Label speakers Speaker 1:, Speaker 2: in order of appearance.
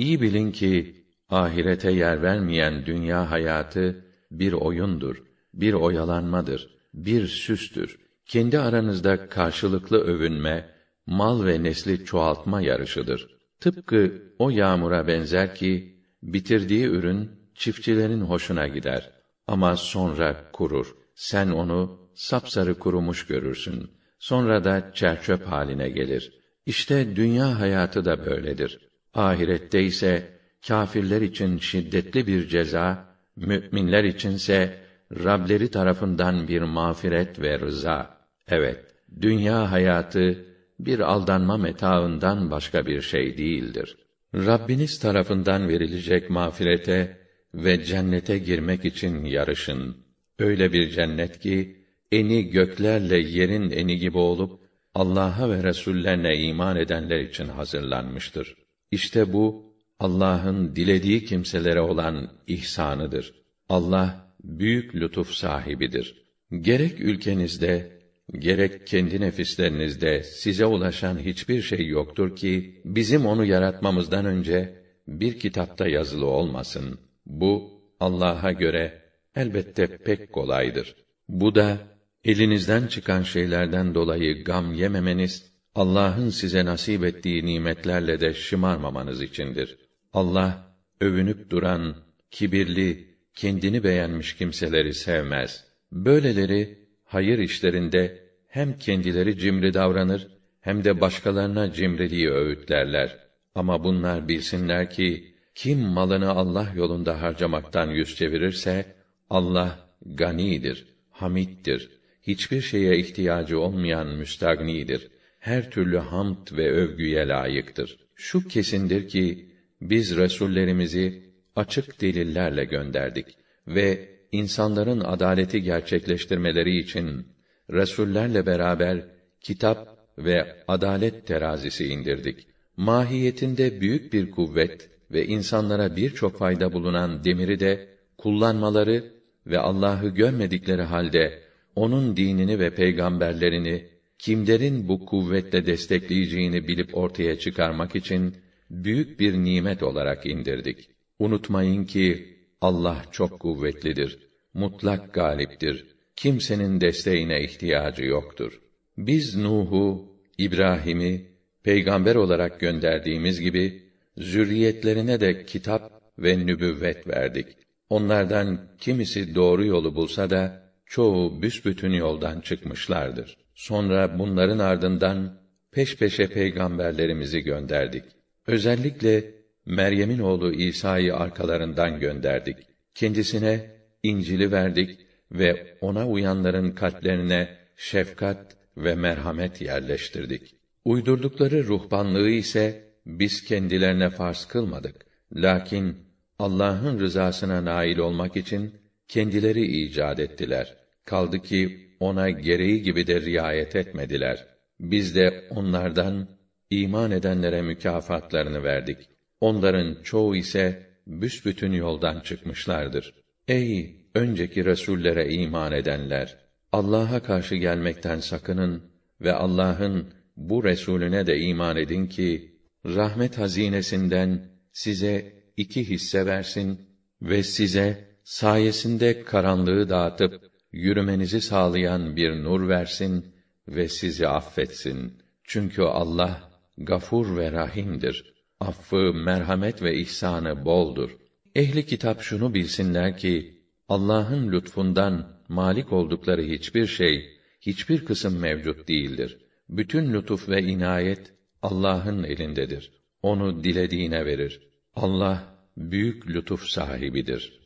Speaker 1: İyi bilin ki ahirete yer vermeyen dünya hayatı bir oyundur, bir oyalanmadır, bir süstür. Kendi aranızda karşılıklı övünme, mal ve nesli çoğaltma yarışıdır. Tıpkı o yağmura benzer ki bitirdiği ürün çiftçilerin hoşuna gider ama sonra kurur. Sen onu sapsarı kurumuş görürsün. Sonra da çerçöp haline gelir. İşte dünya hayatı da böyledir. Ahirette ise kâfirler için şiddetli bir ceza, müminler içinse Rableri tarafından bir mağfiret ve rıza. Evet, dünya hayatı bir aldanma metaından başka bir şey değildir. Rabbiniz tarafından verilecek mağfirete ve cennete girmek için yarışın. Öyle bir cennet ki eni göklerle yerin eni gibi olup Allah'a ve Resullerine iman edenler için hazırlanmıştır. İşte bu Allah'ın dilediği kimselere olan ihsanıdır. Allah büyük lütuf sahibidir. Gerek ülkenizde gerek kendi nefislerinizde size ulaşan hiçbir şey yoktur ki bizim onu yaratmamızdan önce bir kitapta yazılı olmasın. Bu Allah'a göre elbette pek kolaydır. Bu da elinizden çıkan şeylerden dolayı gam yememeniz, Allah'ın size nasip ettiği nimetlerle de şımarmamanız içindir. Allah övünüp duran, kibirli, kendini beğenmiş kimseleri sevmez. Böyleleri hayır işlerinde hem kendileri cimri davranır hem de başkalarına cimriliği öğütlerler. Ama bunlar bilsinler ki kim malını Allah yolunda harcamaktan yüz çevirirse Allah ganidir, hamittir. Hiçbir şeye ihtiyacı olmayan müstagnidir. Her türlü hamd ve övgüye layıktır. Şu kesindir ki biz resullerimizi açık delillerle gönderdik ve insanların adaleti gerçekleştirmeleri için resullerle beraber kitap ve adalet terazisi indirdik. Mahiyetinde büyük bir kuvvet ve insanlara birçok fayda bulunan demiri de kullanmaları ve Allah'ı görmedikleri halde onun dinini ve peygamberlerini kimlerin bu kuvvetle destekleyeceğini bilip ortaya çıkarmak için büyük bir nimet olarak indirdik. Unutmayın ki Allah çok kuvvetlidir, mutlak galiptir. Kimsenin desteğine ihtiyacı yoktur. Biz Nuh'u, İbrahim'i peygamber olarak gönderdiğimiz gibi zürriyetlerine de kitap ve nübüvvet verdik. Onlardan kimisi doğru yolu bulsa da çoğu büsbütün yoldan çıkmışlardır. Sonra bunların ardından peş peşe peygamberlerimizi gönderdik. Özellikle Meryem'in oğlu İsa'yı arkalarından gönderdik. Kendisine İncil'i verdik ve ona uyanların kalplerine şefkat ve merhamet yerleştirdik. Uydurdukları ruhbanlığı ise biz kendilerine farz kılmadık. Lakin Allah'ın rızasına nail olmak için kendileri icat ettiler. Kaldı ki ona gereği gibi de riayet etmediler. Biz de onlardan iman edenlere mükafatlarını verdik. Onların çoğu ise büsbütün yoldan çıkmışlardır. Ey önceki resullere iman edenler, Allah'a karşı gelmekten sakının ve Allah'ın bu resulüne de iman edin ki rahmet hazinesinden size iki hisse versin ve size sayesinde karanlığı dağıtıp yürümenizi sağlayan bir nur versin ve sizi affetsin. Çünkü Allah gafur ve rahimdir. Affı, merhamet ve ihsanı boldur. Ehli kitap şunu bilsinler ki Allah'ın lütfundan malik oldukları hiçbir şey, hiçbir kısım mevcut değildir. Bütün lütuf ve inayet Allah'ın elindedir. Onu dilediğine verir. Allah büyük lütuf sahibidir.